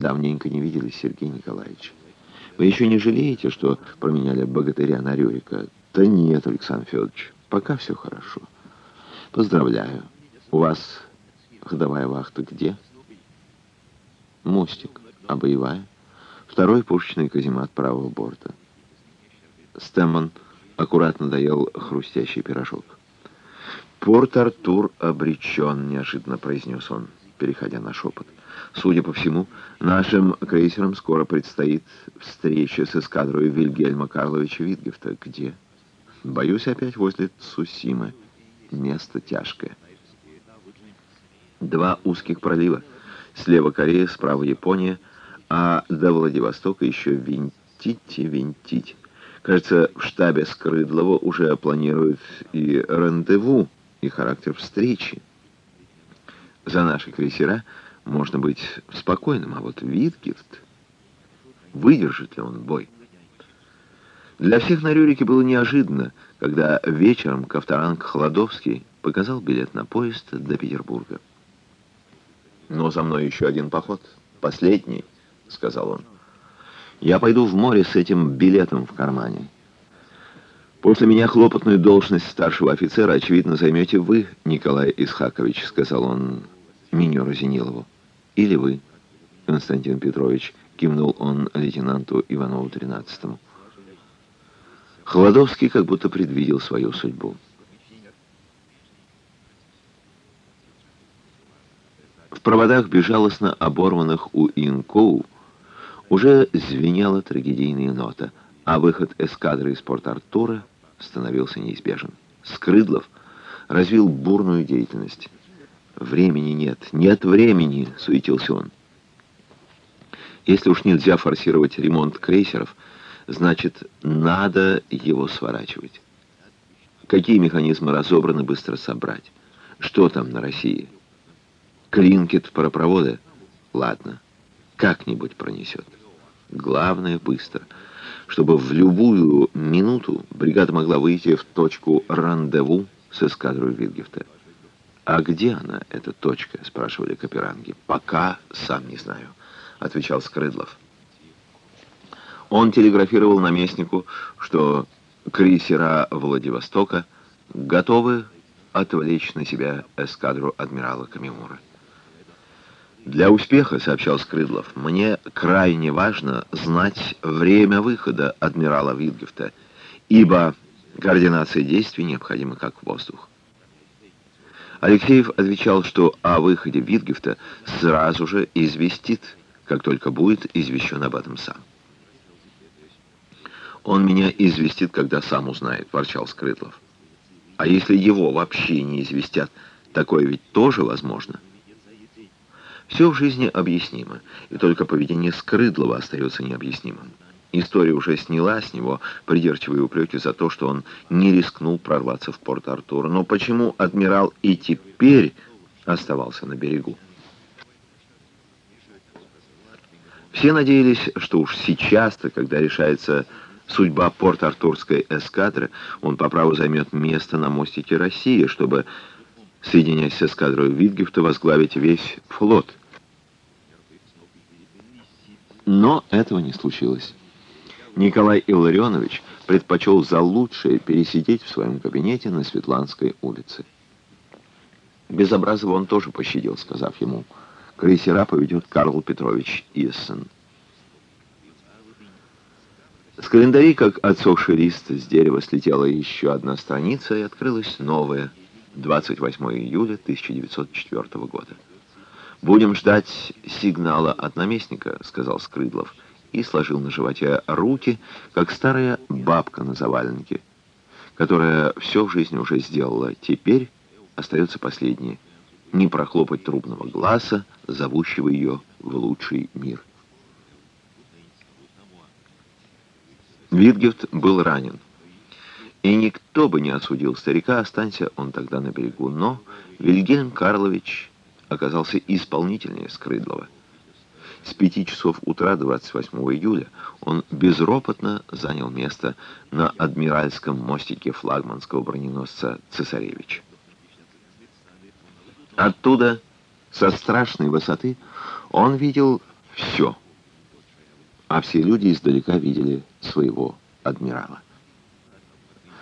Давненько не виделись, Сергей Николаевич. Вы еще не жалеете, что променяли богатыря на Рюрика? Да нет, Александр Федорович, пока все хорошо. Поздравляю. У вас ходовая вахта где? Мостик. А боевая? Второй пушечный каземат правого борта. Стэммон аккуратно доел хрустящий пирожок. «Порт-Артур обречен», — неожиданно произнес он, переходя на шепот. «Судя по всему, нашим крейсерам скоро предстоит встреча с эскадрой Вильгельма Карловича Витгефта. Где?» «Боюсь, опять возле Цусимы. Место тяжкое». Два узких пролива. Слева Корея, справа Япония, а до Владивостока еще винтить и винтить. Кажется, в штабе Скрыдлова уже планируют и рандеву, и характер встречи. За наши крейсера можно быть спокойным, а вот Витгифт, выдержит ли он бой? Для всех на Рюрике было неожиданно, когда вечером Ковторанг Хладовский показал билет на поезд до Петербурга. «Но за мной еще один поход, последний», — сказал он. «Я пойду в море с этим билетом в кармане». «После меня хлопотную должность старшего офицера, очевидно, займете вы, Николай Исхакович», — сказал он минеру Зенилову. «Или вы, Константин Петрович», — кивнул он лейтенанту Иванову тринадцатому. Холодовский как будто предвидел свою судьбу. В проводах, безжалостно оборванных у Инкоу, уже звенела трагедийная нота — а выход эскадры из Порт-Артура становился неизбежен. Скрыдлов развил бурную деятельность. «Времени нет, нет времени!» — суетился он. «Если уж нельзя форсировать ремонт крейсеров, значит, надо его сворачивать. Какие механизмы разобраны, быстро собрать? Что там на России? Клинкет паропровода? Ладно, как-нибудь пронесет. Главное — быстро» чтобы в любую минуту бригада могла выйти в точку рандеву с эскадрой Вильгефта. «А где она, эта точка?» — спрашивали каперанги. «Пока сам не знаю», — отвечал Скрыдлов. Он телеграфировал наместнику, что крейсера Владивостока готовы отвлечь на себя эскадру адмирала Камимура. «Для успеха, — сообщал Скрыдлов, — мне крайне важно знать время выхода адмирала Витгефта, ибо координация действий необходима как воздух». Алексеев отвечал, что о выходе Витгефта сразу же известит, как только будет извещен об этом сам. «Он меня известит, когда сам узнает», — ворчал Скрыдлов. «А если его вообще не известят, такое ведь тоже возможно». Все в жизни объяснимо, и только поведение Скрыдлова остается необъяснимым. История уже сняла с него придирчивые упреки за то, что он не рискнул прорваться в порт Артур. Но почему адмирал и теперь оставался на берегу? Все надеялись, что уж сейчас-то, когда решается судьба порт-артурской эскадры, он по праву займет место на мостике России, чтобы, соединяясь с эскадрой Витгефта, возглавить весь флот. Но этого не случилось. Николай Илларионович предпочел за лучшее пересидеть в своем кабинете на Светланской улице. Безобразова он тоже пощадил, сказав ему, крейсера поведет Карл Петрович Иссен. С календарей, как отсохший лист, с дерева слетела еще одна страница и открылась новая, 28 июля 1904 года. «Будем ждать сигнала от наместника», — сказал Скрыдлов, и сложил на животе руки, как старая бабка на заваленке, которая все в жизни уже сделала. Теперь остается последнее — не прохлопать трубного глаза, зовущего ее в лучший мир. Витгефт был ранен. И никто бы не осудил старика, останься он тогда на берегу. Но Вильгельм Карлович оказался исполнительнее Скрыдлова. С пяти часов утра 28 июля он безропотно занял место на адмиральском мостике флагманского броненосца «Цесаревич». Оттуда, со страшной высоты, он видел Все. А все люди издалека видели своего адмирала.